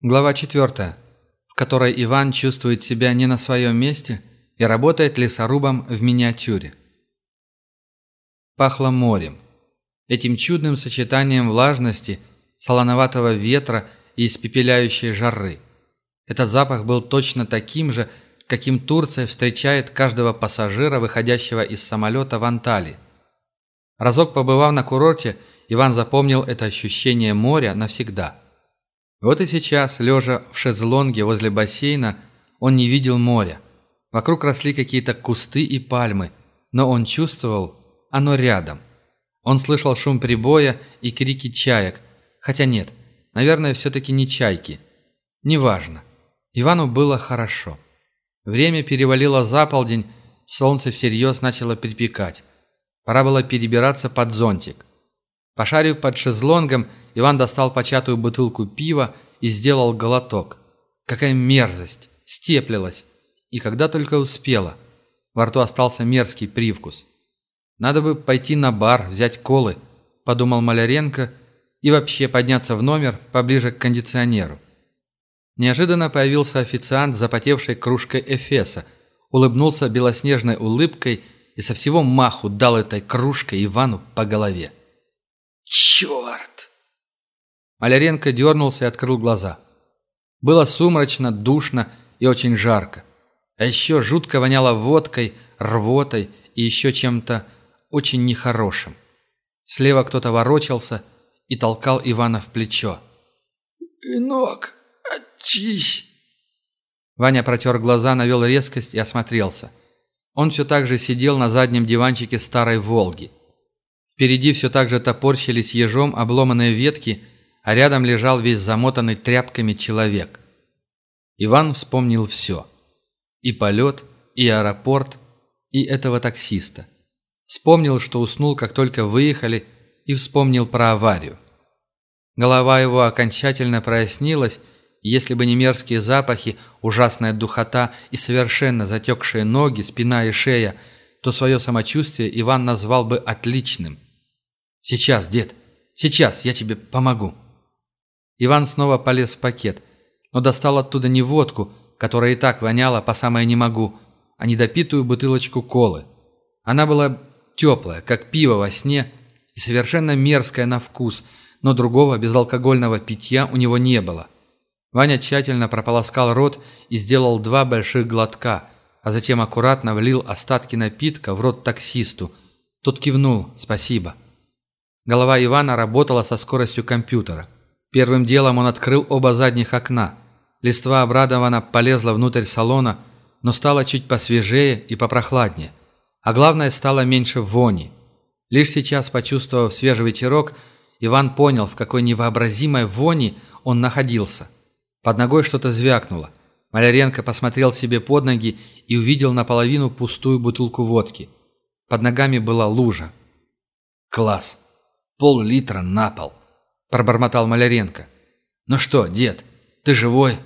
Глава 4, в которой Иван чувствует себя не на своем месте и работает лесорубом в миниатюре. Пахло морем. Этим чудным сочетанием влажности, солоноватого ветра и испепеляющей жары. Этот запах был точно таким же, каким Турция встречает каждого пассажира, выходящего из самолета в Анталии. Разок побывав на курорте, Иван запомнил это ощущение моря навсегда – вот и сейчас, лежа в шезлонге возле бассейна, он не видел моря. Вокруг росли какие-то кусты и пальмы, но он чувствовал, оно рядом. Он слышал шум прибоя и крики чаек, хотя нет, наверное, все-таки не чайки. Неважно. Ивану было хорошо. Время перевалило за полдень, солнце всерьез начало припекать. Пора было перебираться под зонтик. Пошарив под шезлонгом, Иван достал початую бутылку пива и сделал глоток. Какая мерзость! Степлилась. И когда только успела. Во рту остался мерзкий привкус. «Надо бы пойти на бар, взять колы», – подумал Маляренко, и вообще подняться в номер поближе к кондиционеру. Неожиданно появился официант с запотевшей кружкой Эфеса, улыбнулся белоснежной улыбкой и со всего маху дал этой кружкой Ивану по голове. «Черт!» Маляренко дернулся и открыл глаза. Было сумрачно, душно и очень жарко. А еще жутко воняло водкой, рвотой и еще чем-то очень нехорошим. Слева кто-то ворочался и толкал Ивана в плечо. «Инок, очись!» Ваня протер глаза, навел резкость и осмотрелся. Он все так же сидел на заднем диванчике старой «Волги». Впереди все так же топорщились ежом обломанные ветки – а рядом лежал весь замотанный тряпками человек. Иван вспомнил все. И полет, и аэропорт, и этого таксиста. Вспомнил, что уснул, как только выехали, и вспомнил про аварию. Голова его окончательно прояснилась, если бы не мерзкие запахи, ужасная духота и совершенно затекшие ноги, спина и шея, то свое самочувствие Иван назвал бы отличным. «Сейчас, дед, сейчас я тебе помогу». Иван снова полез в пакет, но достал оттуда не водку, которая и так воняла по самое не могу, а недопитую бутылочку колы. Она была теплая, как пиво во сне, и совершенно мерзкая на вкус, но другого безалкогольного питья у него не было. Ваня тщательно прополоскал рот и сделал два больших глотка, а затем аккуратно влил остатки напитка в рот таксисту. Тот кивнул «Спасибо». Голова Ивана работала со скоростью компьютера. Первым делом он открыл оба задних окна. Листва обрадованно полезла внутрь салона, но стало чуть посвежее и попрохладнее. А главное, стало меньше вони. Лишь сейчас, почувствовав свежий ветерок, Иван понял, в какой невообразимой вони он находился. Под ногой что-то звякнуло. Маляренко посмотрел себе под ноги и увидел наполовину пустую бутылку водки. Под ногами была лужа. «Класс! Пол-литра на пол!» – пробормотал Маляренко. «Ну что, дед, ты живой?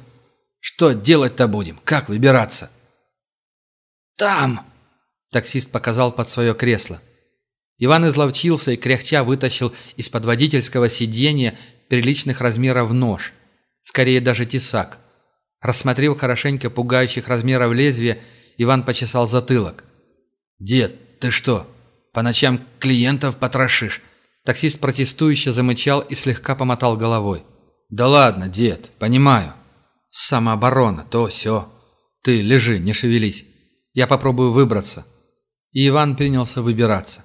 Что делать-то будем? Как выбираться?» «Там!» – таксист показал под свое кресло. Иван изловчился и кряхтя вытащил из-под водительского сиденья приличных размеров нож, скорее даже тесак. Рассмотрев хорошенько пугающих размеров лезвия, Иван почесал затылок. «Дед, ты что, по ночам клиентов потрошишь?» Таксист протестующе замычал и слегка помотал головой. «Да ладно, дед, понимаю. Самооборона, то все. Ты лежи, не шевелись. Я попробую выбраться». И Иван принялся выбираться.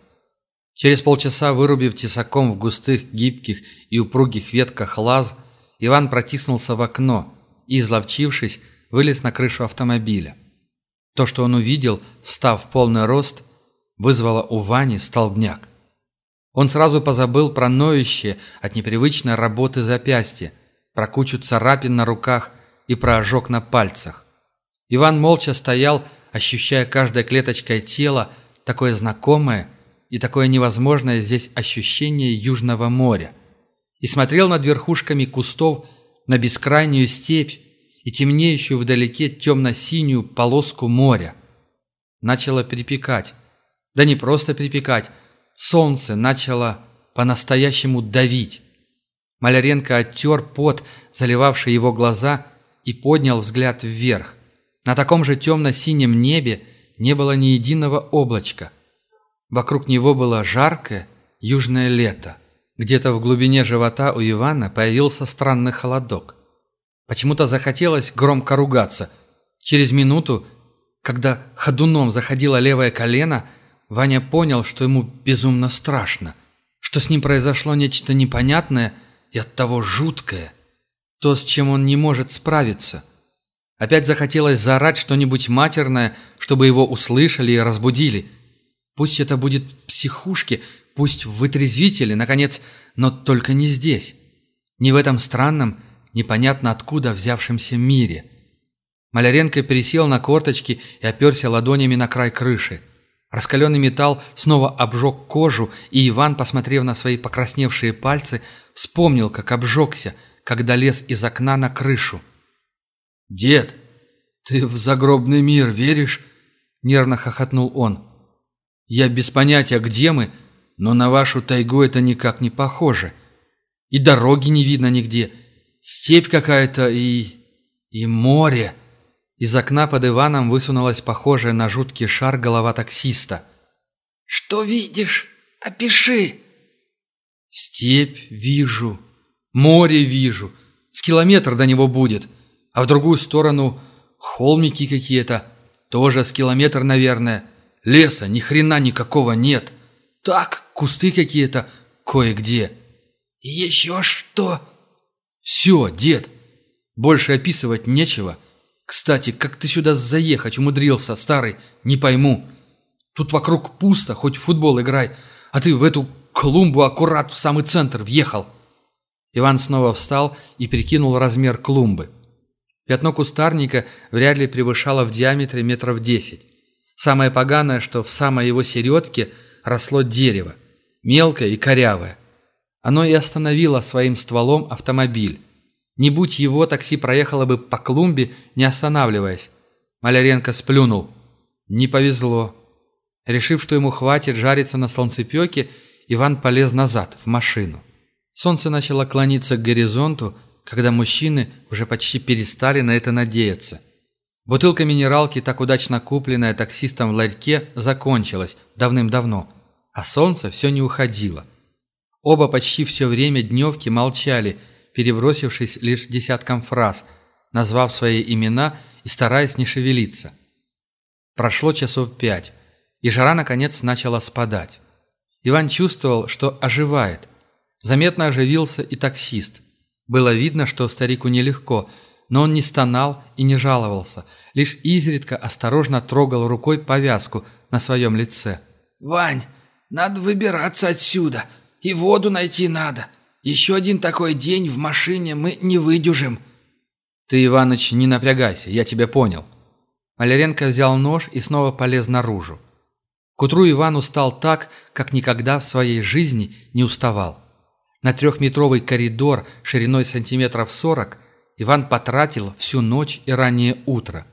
Через полчаса, вырубив тесаком в густых, гибких и упругих ветках лаз, Иван протиснулся в окно и, изловчившись, вылез на крышу автомобиля. То, что он увидел, встав в полный рост, вызвало у Вани столбняк. Он сразу позабыл про ноющее от непривычной работы запястье, про кучу царапин на руках и про ожог на пальцах. Иван молча стоял, ощущая каждой клеточкой тела такое знакомое и такое невозможное здесь ощущение Южного моря, и смотрел над верхушками кустов на бескрайнюю степь и темнеющую вдалеке темно-синюю полоску моря. Начало припекать. Да не просто припекать, солнце начало по-настоящему давить. Маляренко оттер пот, заливавший его глаза, и поднял взгляд вверх. На таком же темно-синем небе не было ни единого облачка. Вокруг него было жаркое южное лето. Где-то в глубине живота у Ивана появился странный холодок. Почему-то захотелось громко ругаться. Через минуту, когда ходуном заходило левое колено, Ваня понял, что ему безумно страшно, что с ним произошло нечто непонятное и оттого жуткое, то, с чем он не может справиться. Опять захотелось заорать что-нибудь матерное, чтобы его услышали и разбудили. Пусть это будет психушки, пусть в вытрезвителе, наконец, но только не здесь. Не в этом странном, непонятно откуда взявшемся мире. Маляренко пересел на корточки и оперся ладонями на край крыши. Раскаленный металл снова обжег кожу, и Иван, посмотрев на свои покрасневшие пальцы, вспомнил, как обжегся, когда лез из окна на крышу. «Дед, ты в загробный мир веришь?» — нервно хохотнул он. «Я без понятия, где мы, но на вашу тайгу это никак не похоже. И дороги не видно нигде, степь какая-то и... и море». Из окна под Иваном высунулась похожая на жуткий шар голова таксиста. «Что видишь? Опиши!» «Степь вижу, море вижу, с километр до него будет, а в другую сторону холмики какие-то, тоже с километр, наверное. Леса ни хрена никакого нет. Так, кусты какие-то кое-где». «Еще что?» «Все, дед, больше описывать нечего». Кстати, как ты сюда заехать умудрился, старый, не пойму. Тут вокруг пусто, хоть в футбол играй, а ты в эту клумбу аккурат в самый центр въехал». Иван снова встал и перекинул размер клумбы. Пятно кустарника вряд ли превышало в диаметре метров десять. Самое поганое, что в самой его середке росло дерево, мелкое и корявое. Оно и остановило своим стволом автомобиль. Не будь его, такси проехало бы по клумбе, не останавливаясь. Маляренко сплюнул. Не повезло. Решив, что ему хватит жариться на солнцепеке, Иван полез назад, в машину. Солнце начало клониться к горизонту, когда мужчины уже почти перестали на это надеяться. Бутылка минералки, так удачно купленная таксистом в ларьке, закончилась давным-давно, а солнце все не уходило. Оба почти все время дневки молчали – перебросившись лишь десятком фраз, назвав свои имена и стараясь не шевелиться. Прошло часов пять, и жара, наконец, начала спадать. Иван чувствовал, что оживает. Заметно оживился и таксист. Было видно, что старику нелегко, но он не стонал и не жаловался, лишь изредка осторожно трогал рукой повязку на своем лице. «Вань, надо выбираться отсюда, и воду найти надо. Еще один такой день в машине мы не выдюжим». «Ты, Иваныч, не напрягайся, я тебя понял». Маляренко взял нож и снова полез наружу. К утру Иван устал так, как никогда в своей жизни не уставал. На трехметровый коридор шириной сантиметров сорок Иван потратил всю ночь и раннее утро.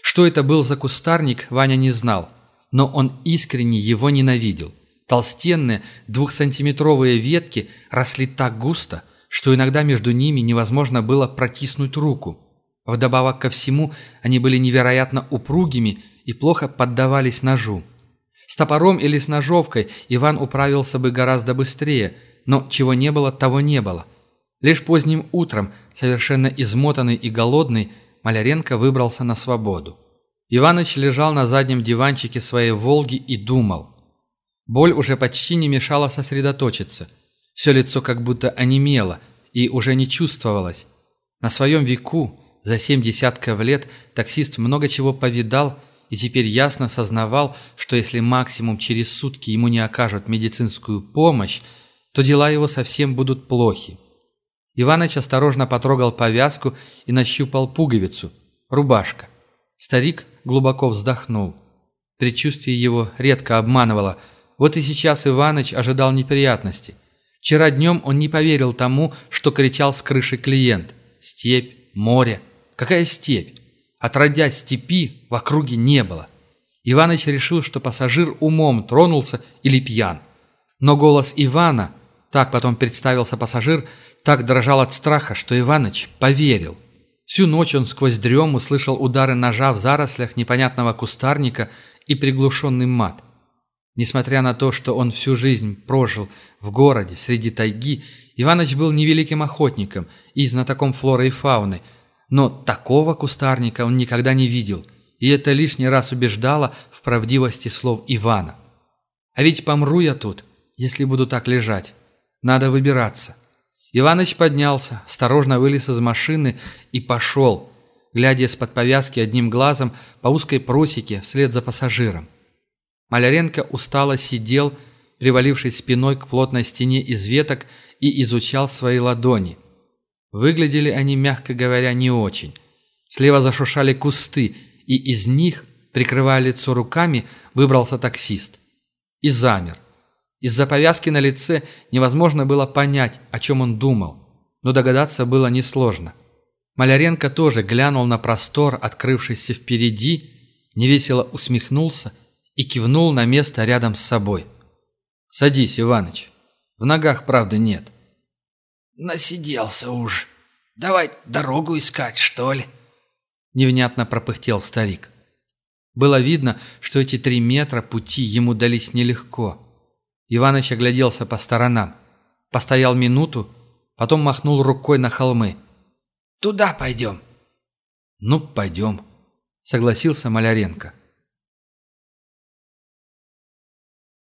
Что это был за кустарник, Ваня не знал, но он искренне его ненавидел. Толстенные двухсантиметровые ветки росли так густо, что иногда между ними невозможно было протиснуть руку. Вдобавок ко всему, они были невероятно упругими и плохо поддавались ножу. С топором или с ножовкой Иван управился бы гораздо быстрее, но чего не было, того не было. Лишь поздним утром, совершенно измотанный и голодный, Маляренко выбрался на свободу. Иваныч лежал на заднем диванчике своей «Волги» и думал. Боль уже почти не мешала сосредоточиться. Все лицо как будто онемело и уже не чувствовалось. На своем веку, за семь десятков лет, таксист много чего повидал и теперь ясно сознавал, что если максимум через сутки ему не окажут медицинскую помощь, то дела его совсем будут плохи. Иваныч осторожно потрогал повязку и нащупал пуговицу. Рубашка. Старик глубоко вздохнул. Предчувствие его редко обманывало – вот и сейчас Иваныч ожидал неприятностей. Вчера днем он не поверил тому, что кричал с крыши клиент. Степь, море. Какая степь? Отродясь степи, в округе не было. Иваныч решил, что пассажир умом тронулся или пьян. Но голос Ивана, так потом представился пассажир, так дрожал от страха, что Иваныч поверил. Всю ночь он сквозь дрему слышал удары ножа в зарослях непонятного кустарника и приглушенный мат. Несмотря на то, что он всю жизнь прожил в городе, среди тайги, Иваныч был невеликим охотником и знатоком флоры и фауны, но такого кустарника он никогда не видел, и это лишний раз убеждало в правдивости слов Ивана. А ведь помру я тут, если буду так лежать. Надо выбираться. Иваныч поднялся, осторожно вылез из машины и пошел, глядя из-под повязки одним глазом по узкой просеке вслед за пассажиром. Маляренко устало сидел, привалившись спиной к плотной стене из веток и изучал свои ладони. Выглядели они, мягко говоря, не очень. Слева зашуршали кусты, и из них, прикрывая лицо руками, выбрался таксист. И замер. Из-за повязки на лице невозможно было понять, о чем он думал, но догадаться было несложно. Маляренко тоже глянул на простор, открывшийся впереди, невесело усмехнулся и кивнул на место рядом с собой. «Садись, Иваныч. В ногах, правда, нет». «Насиделся уж. Давай дорогу искать, что ли?» Невнятно пропыхтел старик. Было видно, что эти три метра пути ему дались нелегко. Иваныч огляделся по сторонам. Постоял минуту, потом махнул рукой на холмы. «Туда пойдем». «Ну, пойдем», — согласился Маляренко.